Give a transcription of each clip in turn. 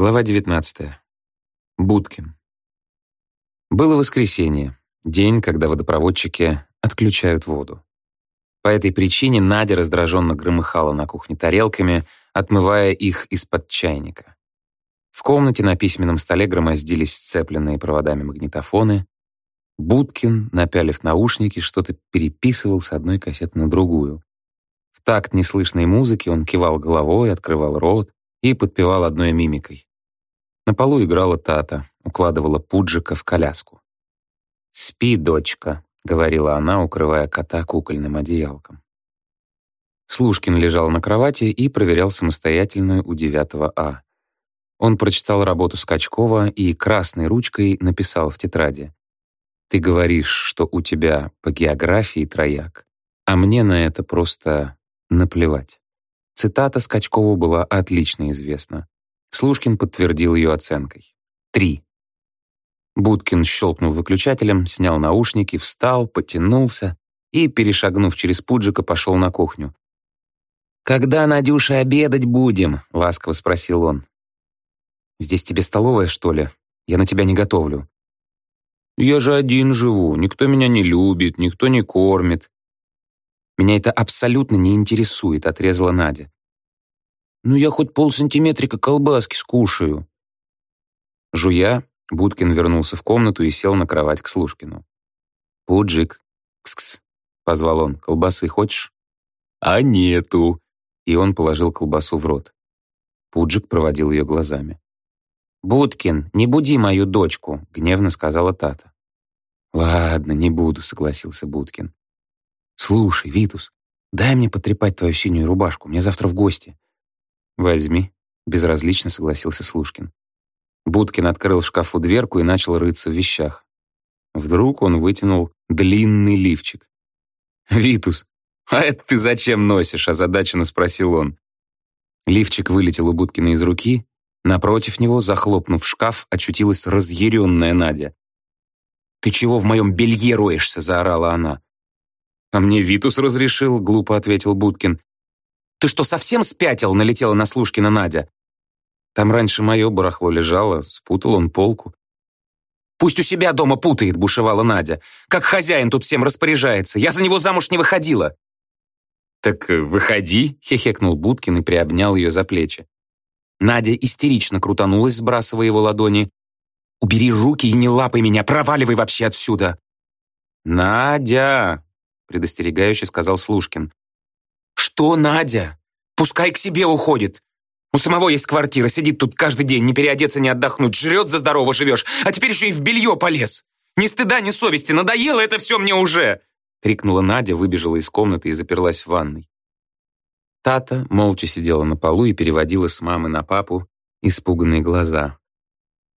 Глава 19. Будкин. Было воскресенье, день, когда водопроводчики отключают воду. По этой причине Надя раздраженно громыхала на кухне тарелками, отмывая их из-под чайника. В комнате на письменном столе громоздились сцепленные проводами магнитофоны. Будкин, напялив наушники, что-то переписывал с одной кассеты на другую. В такт неслышной музыки он кивал головой, открывал рот, и подпевал одной мимикой. На полу играла Тата, укладывала Пуджика в коляску. «Спи, дочка», — говорила она, укрывая кота кукольным одеялком. Слушкин лежал на кровати и проверял самостоятельную у 9 А. Он прочитал работу Скачкова и красной ручкой написал в тетради. «Ты говоришь, что у тебя по географии трояк, а мне на это просто наплевать». Цитата Скачкову была отлично известна. Слушкин подтвердил ее оценкой. Три. Будкин щелкнул выключателем, снял наушники, встал, потянулся и, перешагнув через Пуджика, пошел на кухню. «Когда, Надюша, обедать будем?» — ласково спросил он. «Здесь тебе столовая, что ли? Я на тебя не готовлю». «Я же один живу, никто меня не любит, никто не кормит. Меня это абсолютно не интересует», — отрезала Надя. «Ну я хоть полсантиметрика колбаски скушаю». Жуя, Будкин вернулся в комнату и сел на кровать к Слушкину. «Пуджик, кс-кс», — позвал он, — «колбасы хочешь?» «А нету», — и он положил колбасу в рот. Пуджик проводил ее глазами. «Будкин, не буди мою дочку», — гневно сказала Тата. «Ладно, не буду», — согласился Будкин. «Слушай, Витус, дай мне потрепать твою синюю рубашку, мне завтра в гости». «Возьми», — безразлично согласился Слушкин. Будкин открыл шкафу дверку и начал рыться в вещах. Вдруг он вытянул длинный лифчик. «Витус, а это ты зачем носишь?» — озадаченно спросил он. Лифчик вылетел у Будкина из руки. Напротив него, захлопнув шкаф, очутилась разъяренная Надя. «Ты чего в моем белье роешься?» — заорала она. «А мне Витус разрешил», — глупо ответил Будкин. «Ты что, совсем спятил?» — налетела на Слушкина Надя. «Там раньше мое барахло лежало, спутал он полку». «Пусть у себя дома путает», — бушевала Надя. «Как хозяин тут всем распоряжается. Я за него замуж не выходила». «Так э, выходи», — хехекнул Будкин и приобнял ее за плечи. Надя истерично крутанулась, сбрасывая его ладони. «Убери руки и не лапай меня, проваливай вообще отсюда!» «Надя!» предостерегающе сказал Слушкин. «Что, Надя? Пускай к себе уходит. У самого есть квартира, сидит тут каждый день, не переодеться, не отдохнуть, жрет за здорово живешь, а теперь еще и в белье полез. Ни стыда, ни совести, надоело это все мне уже!» крикнула Надя, выбежала из комнаты и заперлась в ванной. Тата молча сидела на полу и переводила с мамы на папу испуганные глаза.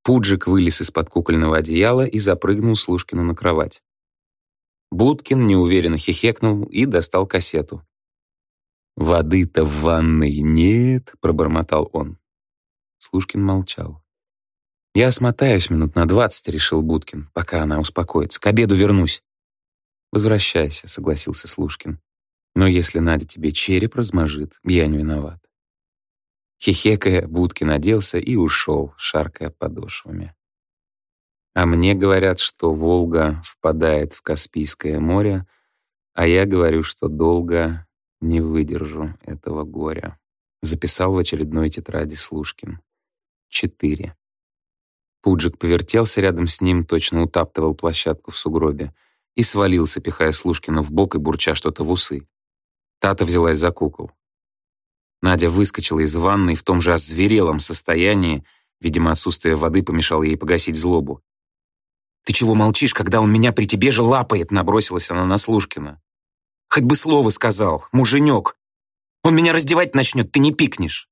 Пуджик вылез из-под кукольного одеяла и запрыгнул Слушкину на кровать. Будкин неуверенно хихекнул и достал кассету. «Воды-то в ванной нет», — пробормотал он. Слушкин молчал. «Я смотаюсь минут на двадцать», — решил Будкин, пока она успокоится. «К обеду вернусь». «Возвращайся», — согласился Слушкин. «Но если Надя тебе череп размажит, я не виноват». Хихекая, Будкин оделся и ушел, шаркая подошвами. А мне говорят, что Волга впадает в Каспийское море, а я говорю, что долго не выдержу этого горя. Записал в очередной тетради Слушкин. Четыре. Пуджик повертелся рядом с ним, точно утаптывал площадку в сугробе, и свалился, пихая Слушкина в бок и бурча что-то в усы. Тата взялась за кукол. Надя выскочила из ванной в том же озверелом состоянии, видимо, отсутствие воды помешало ей погасить злобу. «Ты чего молчишь, когда он меня при тебе же лапает?» Набросилась она на Слушкина. «Хоть бы слово сказал, муженек. Он меня раздевать начнет, ты не пикнешь».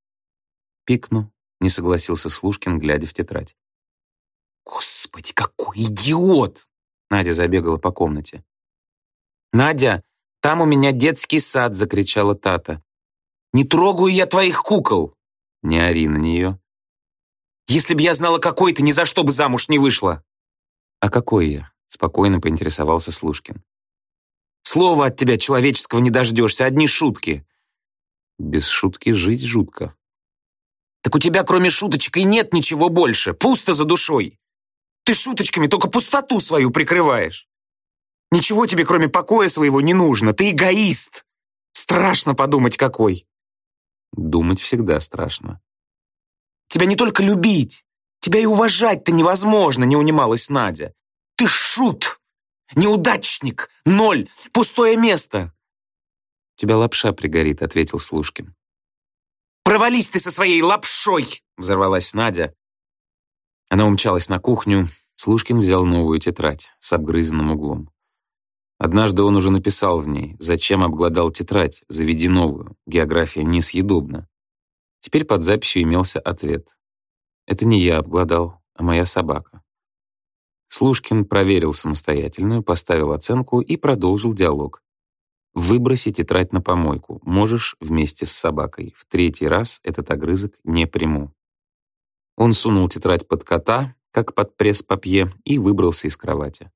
«Пикну», — не согласился Слушкин, глядя в тетрадь. «Господи, какой идиот!» Надя забегала по комнате. «Надя, там у меня детский сад!» — закричала Тата. «Не трогаю я твоих кукол!» «Не ори на нее!» «Если б я знала, какой ты, ни за что бы замуж не вышла!» «А какой я?» — спокойно поинтересовался Слушкин. «Слова от тебя человеческого не дождешься, одни шутки». «Без шутки жить жутко». Так у тебя кроме шуточек и нет ничего больше. Пусто за душой. Ты шуточками только пустоту свою прикрываешь. Ничего тебе, кроме покоя своего, не нужно. Ты эгоист. Страшно подумать, какой. Думать всегда страшно. Тебя не только любить, тебя и уважать-то невозможно, не унималась Надя. Ты шут, неудачник, ноль, пустое место. Тебя лапша пригорит, ответил Слушкин. Провались ты со своей лапшой, взорвалась Надя. Она умчалась на кухню. Слушкин взял новую тетрадь с обгрызанным углом. Однажды он уже написал в ней, зачем обглодал тетрадь, заведи новую, география несъедобна. Теперь под записью имелся ответ. Это не я обглодал, а моя собака. Слушкин проверил самостоятельную, поставил оценку и продолжил диалог. «Выброси тетрадь на помойку. Можешь вместе с собакой. В третий раз этот огрызок не приму». Он сунул тетрадь под кота, как под пресс-папье, и выбрался из кровати.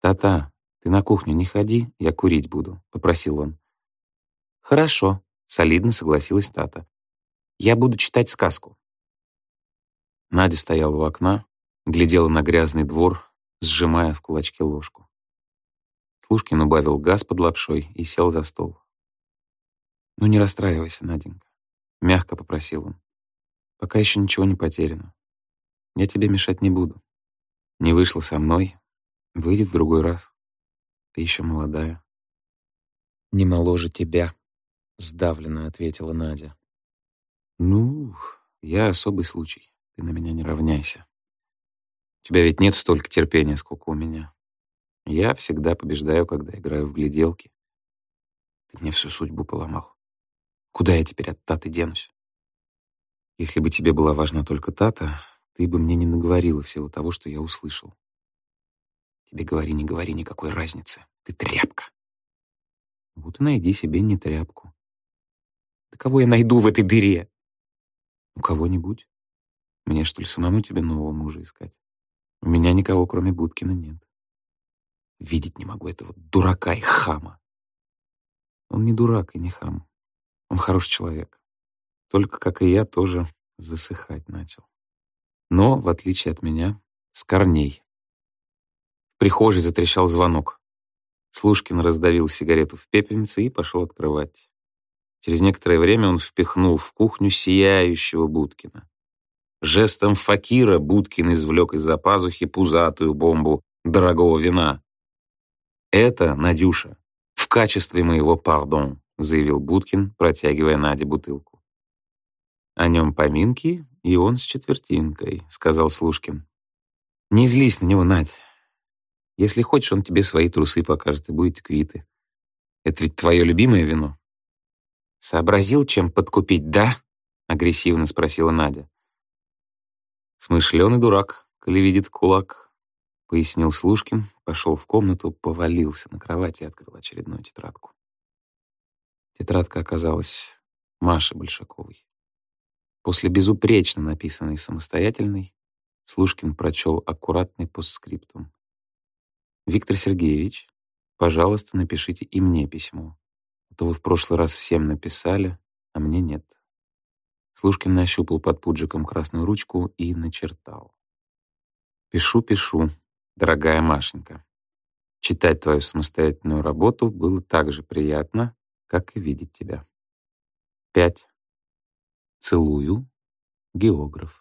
«Та-та, «Ты на кухню не ходи, я курить буду», — попросил он. «Хорошо», — солидно согласилась Тата. «Я буду читать сказку». Надя стояла у окна, глядела на грязный двор, сжимая в кулачке ложку. Слушкин убавил газ под лапшой и сел за стол. «Ну не расстраивайся, Наденька», — мягко попросил он. «Пока еще ничего не потеряно. Я тебе мешать не буду. Не вышло со мной, выйдет в другой раз». Ты еще молодая. Не моложе тебя, сдавленно ответила Надя. Ну, я особый случай. Ты на меня не равняйся. Тебя ведь нет столько терпения, сколько у меня. Я всегда побеждаю, когда играю в гляделки. Ты мне всю судьбу поломал. Куда я теперь от Таты денусь? Если бы тебе была важна только Тата, ты бы мне не наговорила всего того, что я услышал. Тебе говори, не говори, никакой разницы. Ты тряпка. Вот и найди себе не тряпку. Да кого я найду в этой дыре? У кого-нибудь. Мне, что ли, самому тебе нового мужа искать? У меня никого, кроме Будкина, нет. Видеть не могу этого дурака и хама. Он не дурак и не хам. Он хороший человек. Только, как и я, тоже засыхать начал. Но, в отличие от меня, с корней прихожей затрещал звонок. Слушкин раздавил сигарету в пепельнице и пошел открывать. Через некоторое время он впихнул в кухню сияющего Будкина. Жестом факира Будкин извлек из-за пазухи пузатую бомбу дорогого вина. «Это, Надюша, в качестве моего пардон», заявил Будкин, протягивая Наде бутылку. «О нем поминки, и он с четвертинкой», — сказал Слушкин. «Не злись на него, Надь. Если хочешь, он тебе свои трусы покажет, и будете квиты. Это ведь твое любимое вино. Сообразил, чем подкупить, да? Агрессивно спросила Надя. Смышленый дурак, коли видит кулак, пояснил Слушкин, пошел в комнату, повалился на кровать и открыл очередную тетрадку. Тетрадка оказалась Маши Большаковой. После безупречно написанной самостоятельной Слушкин прочел аккуратный постскриптум. Виктор Сергеевич, пожалуйста, напишите и мне письмо. А то вы в прошлый раз всем написали, а мне нет. Слушкин нащупал под пуджиком красную ручку и начертал. «Пишу, пишу, дорогая Машенька. Читать твою самостоятельную работу было так же приятно, как и видеть тебя. Пять. Целую. Географ.